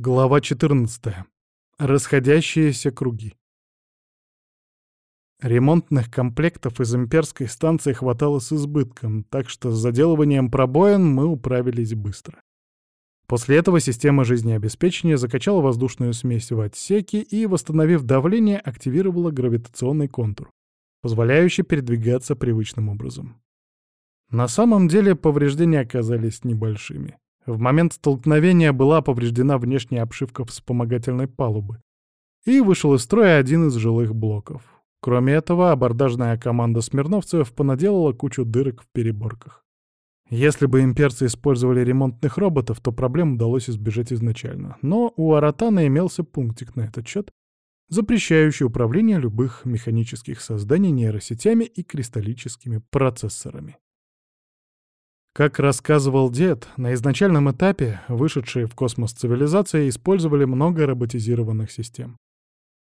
Глава 14. Расходящиеся круги. Ремонтных комплектов из имперской станции хватало с избытком, так что с заделыванием пробоин мы управились быстро. После этого система жизнеобеспечения закачала воздушную смесь в отсеки и, восстановив давление, активировала гравитационный контур, позволяющий передвигаться привычным образом. На самом деле повреждения оказались небольшими. В момент столкновения была повреждена внешняя обшивка вспомогательной палубы. И вышел из строя один из жилых блоков. Кроме этого, абордажная команда смирновцев понаделала кучу дырок в переборках. Если бы имперцы использовали ремонтных роботов, то проблем удалось избежать изначально. Но у Аратана имелся пунктик на этот счет, запрещающий управление любых механических созданий нейросетями и кристаллическими процессорами. Как рассказывал дед, на изначальном этапе вышедшие в космос цивилизации использовали много роботизированных систем.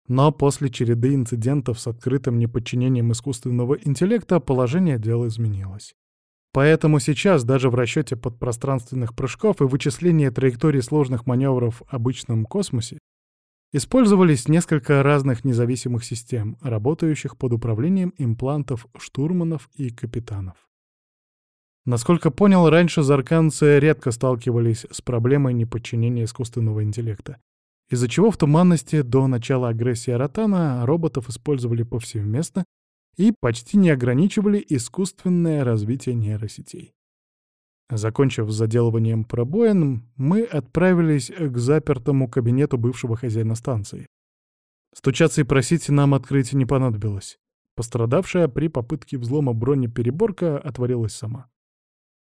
Но после череды инцидентов с открытым неподчинением искусственного интеллекта положение дел изменилось. Поэтому сейчас даже в расчете подпространственных прыжков и вычислении траекторий сложных маневров в обычном космосе использовались несколько разных независимых систем, работающих под управлением имплантов штурманов и капитанов. Насколько понял, раньше зарканцы редко сталкивались с проблемой неподчинения искусственного интеллекта, из-за чего в туманности до начала агрессии Аратана роботов использовали повсеместно и почти не ограничивали искусственное развитие нейросетей. Закончив с заделыванием пробоин, мы отправились к запертому кабинету бывшего хозяина станции. Стучаться и просить нам открыть не понадобилось. Пострадавшая при попытке взлома бронепереборка отворилась сама.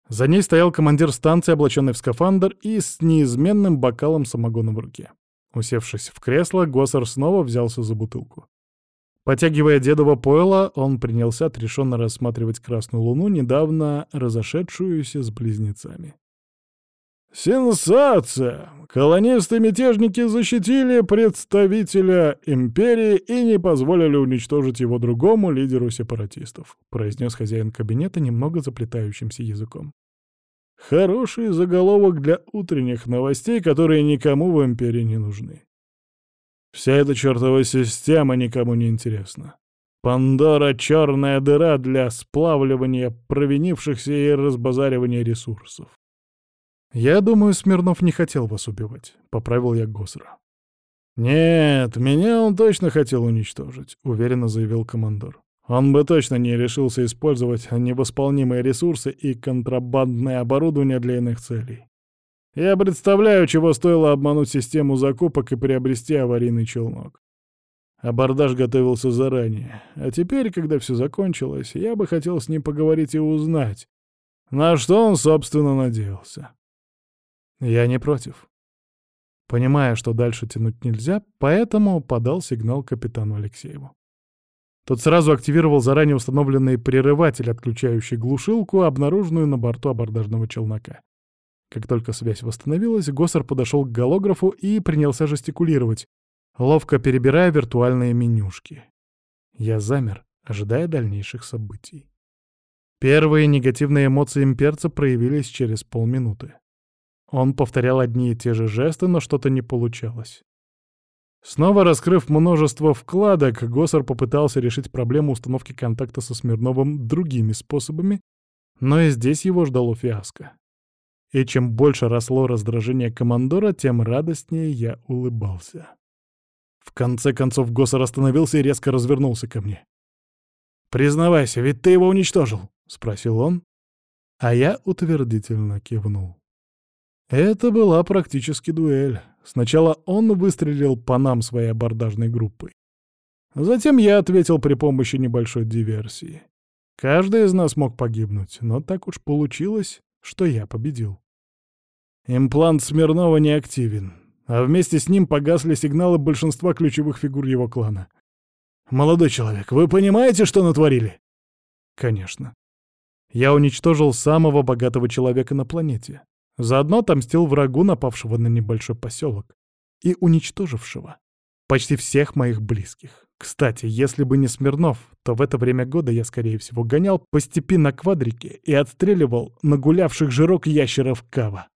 За ней стоял командир станции, облаченный в скафандр и с неизменным бокалом самогона в руке. Усевшись в кресло, Госсер снова взялся за бутылку. Потягивая дедово пойло, он принялся отрешенно рассматривать Красную Луну, недавно разошедшуюся с близнецами. «Сенсация! Колонисты-мятежники защитили представителя империи и не позволили уничтожить его другому лидеру сепаратистов», — произнес хозяин кабинета немного заплетающимся языком. «Хороший заголовок для утренних новостей, которые никому в империи не нужны. Вся эта чертова система никому не интересна. Пандора — черная дыра для сплавливания провинившихся и разбазаривания ресурсов. «Я думаю, Смирнов не хотел вас убивать», — поправил я Госра. «Нет, меня он точно хотел уничтожить», — уверенно заявил командор. «Он бы точно не решился использовать невосполнимые ресурсы и контрабандное оборудование для иных целей. Я представляю, чего стоило обмануть систему закупок и приобрести аварийный челнок. Абордаж готовился заранее, а теперь, когда все закончилось, я бы хотел с ним поговорить и узнать, на что он, собственно, надеялся. Я не против. Понимая, что дальше тянуть нельзя, поэтому подал сигнал капитану Алексееву. Тот сразу активировал заранее установленный прерыватель, отключающий глушилку, обнаруженную на борту абордажного челнока. Как только связь восстановилась, Госсер подошел к голографу и принялся жестикулировать, ловко перебирая виртуальные менюшки. Я замер, ожидая дальнейших событий. Первые негативные эмоции имперца проявились через полминуты. Он повторял одни и те же жесты, но что-то не получалось. Снова раскрыв множество вкладок, Госсер попытался решить проблему установки контакта со Смирновым другими способами, но и здесь его ждало фиаско. И чем больше росло раздражение командора, тем радостнее я улыбался. В конце концов Госсер остановился и резко развернулся ко мне. «Признавайся, ведь ты его уничтожил?» — спросил он. А я утвердительно кивнул. Это была практически дуэль. Сначала он выстрелил по нам своей абордажной группой. Затем я ответил при помощи небольшой диверсии. Каждый из нас мог погибнуть, но так уж получилось, что я победил. Имплант Смирнова не активен, а вместе с ним погасли сигналы большинства ключевых фигур его клана. «Молодой человек, вы понимаете, что натворили?» «Конечно. Я уничтожил самого богатого человека на планете. Заодно отомстил врагу, напавшего на небольшой поселок, и уничтожившего почти всех моих близких. Кстати, если бы не Смирнов, то в это время года я, скорее всего, гонял по степи на квадрике и отстреливал нагулявших жирок ящеров Кава.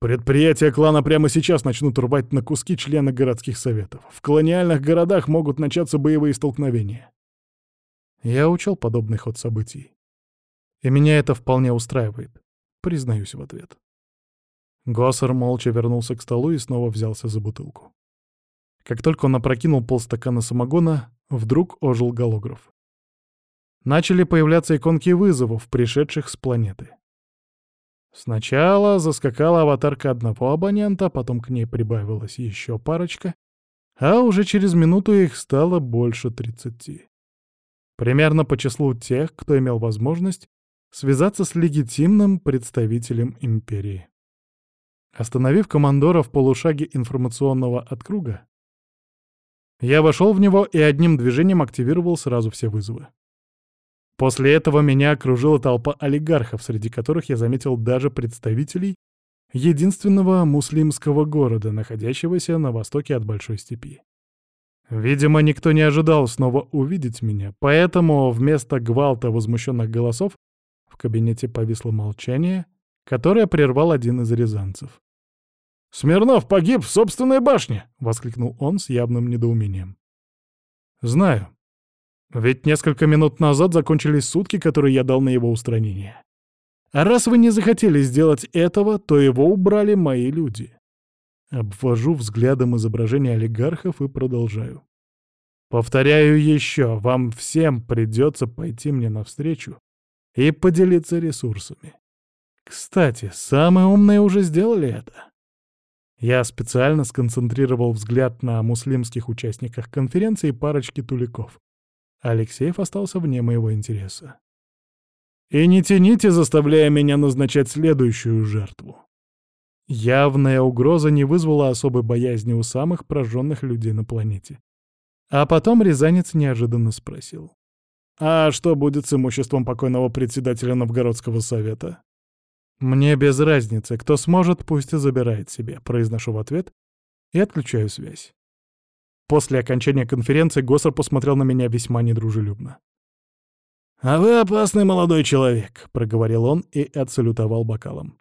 Предприятия клана прямо сейчас начнут рвать на куски члены городских советов. В колониальных городах могут начаться боевые столкновения. Я учел подобный ход событий. И меня это вполне устраивает, признаюсь в ответ. Госсер молча вернулся к столу и снова взялся за бутылку. Как только он опрокинул полстакана самогона, вдруг ожил голограф. Начали появляться иконки вызовов, пришедших с планеты. Сначала заскакала аватарка одного абонента, потом к ней прибавилась еще парочка, а уже через минуту их стало больше тридцати. Примерно по числу тех, кто имел возможность связаться с легитимным представителем империи. Остановив командора в полушаге информационного откруга, я вошел в него и одним движением активировал сразу все вызовы. После этого меня окружила толпа олигархов, среди которых я заметил даже представителей единственного муслимского города, находящегося на востоке от Большой степи. Видимо, никто не ожидал снова увидеть меня, поэтому вместо гвалта возмущенных голосов в кабинете повисло молчание, которое прервал один из рязанцев. «Смирнов погиб в собственной башне!» — воскликнул он с явным недоумением. «Знаю. Ведь несколько минут назад закончились сутки, которые я дал на его устранение. А раз вы не захотели сделать этого, то его убрали мои люди». Обвожу взглядом изображение олигархов и продолжаю. Повторяю еще, вам всем придется пойти мне навстречу и поделиться ресурсами. Кстати, самые умные уже сделали это. Я специально сконцентрировал взгляд на муслимских участниках конференции парочки туликов. Алексеев остался вне моего интереса. И не тяните, заставляя меня назначать следующую жертву. Явная угроза не вызвала особой боязни у самых прожженных людей на планете. А потом Рязанец неожиданно спросил. «А что будет с имуществом покойного председателя Новгородского совета?» «Мне без разницы. Кто сможет, пусть и забирает себе», — произношу в ответ и отключаю связь. После окончания конференции Госсер посмотрел на меня весьма недружелюбно. «А вы опасный молодой человек», — проговорил он и отсалютовал бокалом.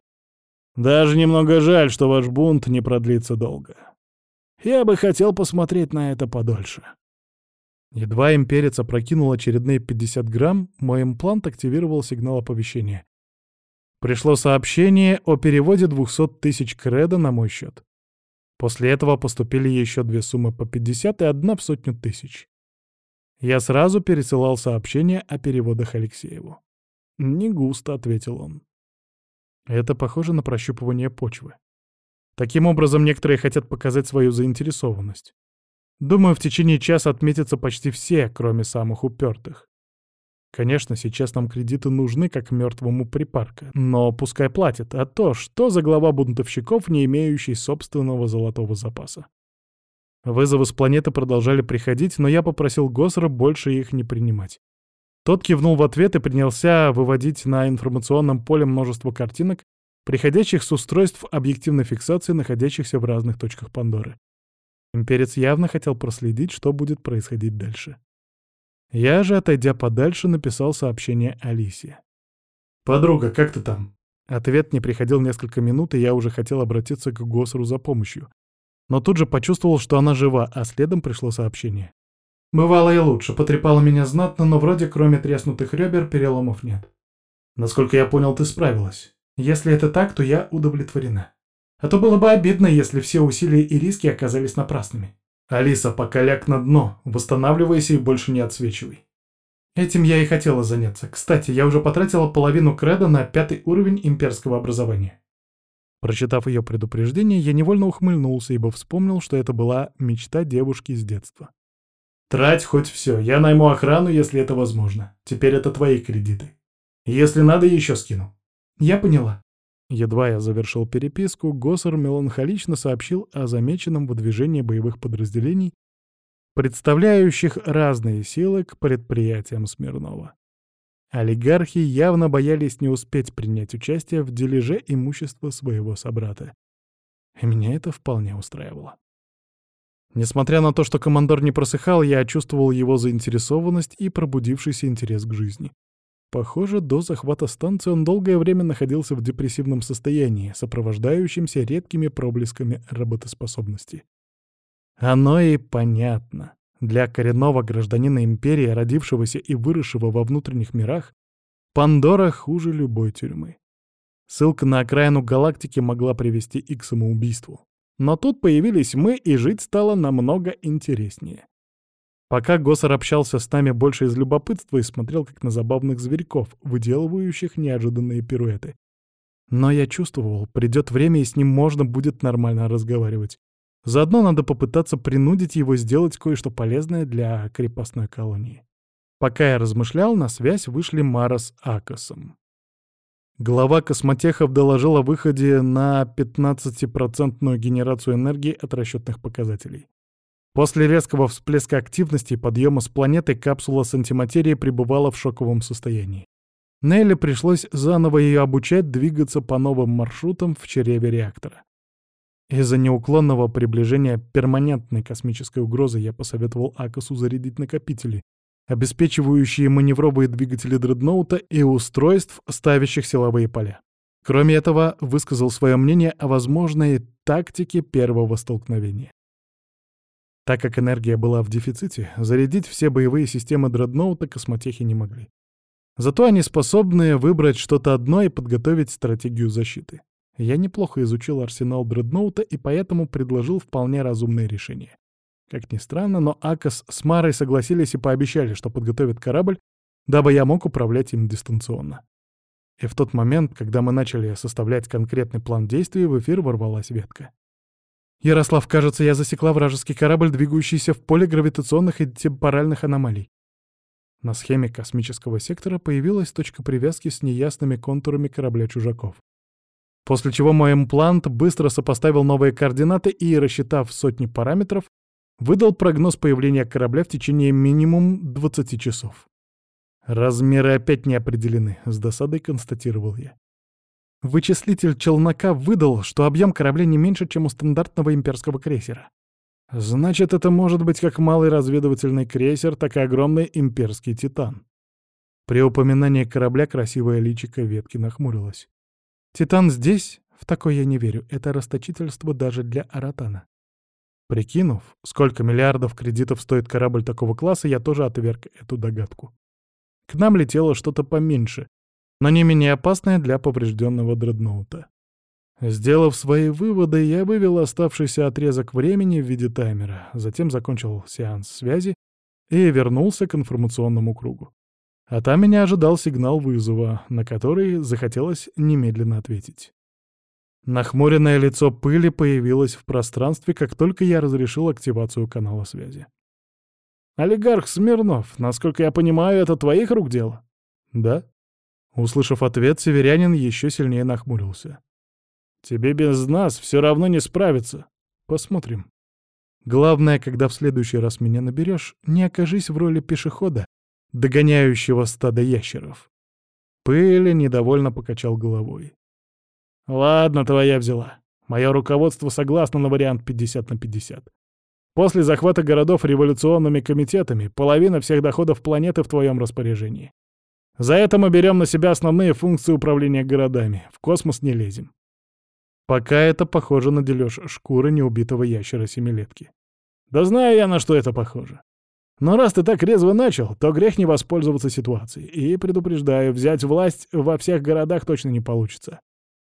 «Даже немного жаль, что ваш бунт не продлится долго. Я бы хотел посмотреть на это подольше». Едва имперец опрокинул очередные 50 грамм, мой имплант активировал сигнал оповещения. Пришло сообщение о переводе 200 тысяч кредо на мой счет. После этого поступили еще две суммы по 50 и одна в сотню тысяч. Я сразу пересылал сообщение о переводах Алексееву. «Не густо», — ответил он. Это похоже на прощупывание почвы. Таким образом, некоторые хотят показать свою заинтересованность. Думаю, в течение часа отметятся почти все, кроме самых упертых. Конечно, сейчас нам кредиты нужны, как мертвому припарка, но пускай платят, а то что за глава бунтовщиков, не имеющий собственного золотого запаса? Вызовы с планеты продолжали приходить, но я попросил Госра больше их не принимать. Тот кивнул в ответ и принялся выводить на информационном поле множество картинок, приходящих с устройств объективной фиксации, находящихся в разных точках Пандоры. Имперец явно хотел проследить, что будет происходить дальше. Я же, отойдя подальше, написал сообщение Алисе. «Подруга, как ты там?» Ответ не приходил несколько минут, и я уже хотел обратиться к Госру за помощью. Но тут же почувствовал, что она жива, а следом пришло сообщение. «Бывало и лучше, потрепала меня знатно, но вроде кроме треснутых ребер переломов нет. Насколько я понял, ты справилась. Если это так, то я удовлетворена. А то было бы обидно, если все усилия и риски оказались напрасными. «Алиса, пока на дно, восстанавливайся и больше не отсвечивай». Этим я и хотела заняться. Кстати, я уже потратила половину креда на пятый уровень имперского образования. Прочитав ее предупреждение, я невольно ухмыльнулся, ибо вспомнил, что это была мечта девушки с детства. «Трать хоть все, я найму охрану, если это возможно. Теперь это твои кредиты. Если надо, еще скину». «Я поняла», Едва я завершил переписку, Госсер меланхолично сообщил о замеченном выдвижении боевых подразделений, представляющих разные силы к предприятиям Смирнова. Олигархи явно боялись не успеть принять участие в дележе имущества своего собрата. И меня это вполне устраивало. Несмотря на то, что командор не просыхал, я чувствовал его заинтересованность и пробудившийся интерес к жизни. Похоже, до захвата станции он долгое время находился в депрессивном состоянии, сопровождающемся редкими проблесками работоспособности. Оно и понятно. Для коренного гражданина империи, родившегося и выросшего во внутренних мирах, Пандора хуже любой тюрьмы. Ссылка на окраину галактики могла привести и к самоубийству. Но тут появились мы, и жить стало намного интереснее. Пока Госар общался с нами больше из любопытства и смотрел как на забавных зверьков, выделывающих неожиданные пируэты. Но я чувствовал, придет время, и с ним можно будет нормально разговаривать. Заодно надо попытаться принудить его сделать кое-что полезное для крепостной колонии. Пока я размышлял, на связь вышли Мара с Акосом. Глава космотехов доложил о выходе на 15% генерацию энергии от расчетных показателей. После резкого всплеска активности и подъема с планеты капсула с антиматерией пребывала в шоковом состоянии. Нелли пришлось заново ее обучать двигаться по новым маршрутам в чреве реактора. Из-за неуклонного приближения перманентной космической угрозы я посоветовал Акосу зарядить накопители, обеспечивающие маневровые двигатели дредноута и устройств, ставящих силовые поля. Кроме этого, высказал свое мнение о возможной тактике первого столкновения. Так как энергия была в дефиците, зарядить все боевые системы дредноута космотехи не могли. Зато они способны выбрать что-то одно и подготовить стратегию защиты. Я неплохо изучил арсенал дредноута и поэтому предложил вполне разумное решение. Как ни странно, но Акас с Марой согласились и пообещали, что подготовят корабль, дабы я мог управлять им дистанционно. И в тот момент, когда мы начали составлять конкретный план действий, в эфир ворвалась ветка. «Ярослав, кажется, я засекла вражеский корабль, двигающийся в поле гравитационных и темпоральных аномалий». На схеме космического сектора появилась точка привязки с неясными контурами корабля чужаков. После чего мой имплант быстро сопоставил новые координаты и, рассчитав сотни параметров, выдал прогноз появления корабля в течение минимум 20 часов. Размеры опять не определены, с досадой констатировал я. Вычислитель челнока выдал, что объем корабля не меньше, чем у стандартного имперского крейсера. Значит, это может быть как малый разведывательный крейсер, так и огромный имперский титан. При упоминании корабля красивая личико ветки нахмурилась. «Титан здесь? В такое я не верю. Это расточительство даже для Аратана». Прикинув, сколько миллиардов кредитов стоит корабль такого класса, я тоже отверг эту догадку. К нам летело что-то поменьше, но не менее опасное для поврежденного дредноута. Сделав свои выводы, я вывел оставшийся отрезок времени в виде таймера, затем закончил сеанс связи и вернулся к информационному кругу. А там меня ожидал сигнал вызова, на который захотелось немедленно ответить. Нахмуренное лицо пыли появилось в пространстве, как только я разрешил активацию канала связи. «Олигарх Смирнов, насколько я понимаю, это твоих рук дело?» «Да», Услышав ответ, северянин еще сильнее нахмурился. «Тебе без нас все равно не справиться. Посмотрим. Главное, когда в следующий раз меня наберешь, не окажись в роли пешехода, догоняющего стадо ящеров». Пыли недовольно покачал головой. «Ладно, твоя взяла. Мое руководство согласно на вариант 50 на 50. После захвата городов революционными комитетами половина всех доходов планеты в твоем распоряжении. За это мы берем на себя основные функции управления городами. В космос не лезем. Пока это похоже на дележ шкуры неубитого ящера семилетки. Да знаю я, на что это похоже. Но раз ты так резво начал, то грех не воспользоваться ситуацией. И, предупреждаю, взять власть во всех городах точно не получится.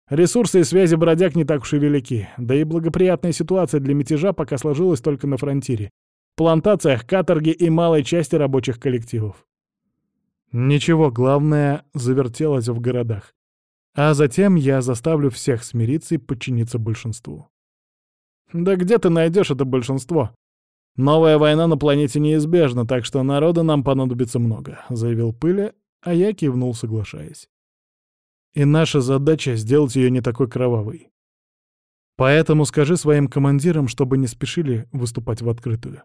Ресурсы и связи бродяг не так уж и велики, да и благоприятная ситуация для мятежа пока сложилась только на фронтире, плантациях, каторге и малой части рабочих коллективов. Ничего, главное, завертелось в городах. А затем я заставлю всех смириться и подчиниться большинству. Да где ты найдешь это большинство? Новая война на планете неизбежна, так что народа нам понадобится много, заявил Пыля, а я кивнул, соглашаясь. И наша задача — сделать ее не такой кровавой. Поэтому скажи своим командирам, чтобы не спешили выступать в открытую.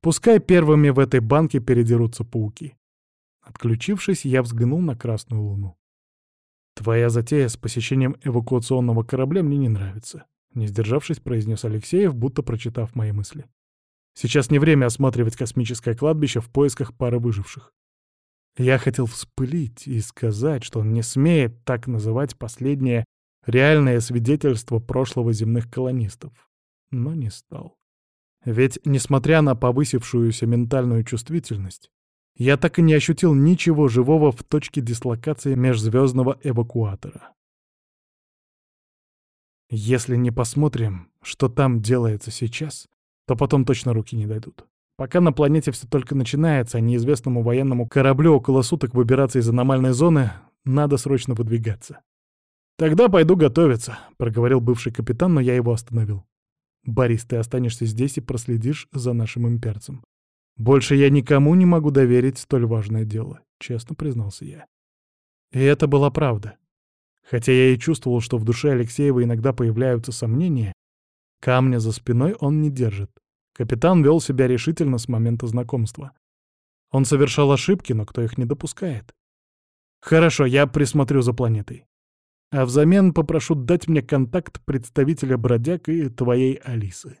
Пускай первыми в этой банке передерутся пауки. Отключившись, я взглянул на Красную Луну. «Твоя затея с посещением эвакуационного корабля мне не нравится», — не сдержавшись, произнес Алексеев, будто прочитав мои мысли. «Сейчас не время осматривать космическое кладбище в поисках пары выживших. Я хотел вспылить и сказать, что он не смеет так называть последнее реальное свидетельство прошлого земных колонистов, но не стал. Ведь, несмотря на повысившуюся ментальную чувствительность, я так и не ощутил ничего живого в точке дислокации межзвездного эвакуатора. Если не посмотрим, что там делается сейчас, то потом точно руки не дойдут. Пока на планете все только начинается, а неизвестному военному кораблю около суток выбираться из аномальной зоны, надо срочно выдвигаться. «Тогда пойду готовиться», — проговорил бывший капитан, но я его остановил. «Борис, ты останешься здесь и проследишь за нашим имперцем. Больше я никому не могу доверить столь важное дело», — честно признался я. И это была правда. Хотя я и чувствовал, что в душе Алексеева иногда появляются сомнения, камня за спиной он не держит. Капитан вел себя решительно с момента знакомства. Он совершал ошибки, но кто их не допускает? Хорошо, я присмотрю за планетой. А взамен попрошу дать мне контакт представителя бродяг и твоей Алисы.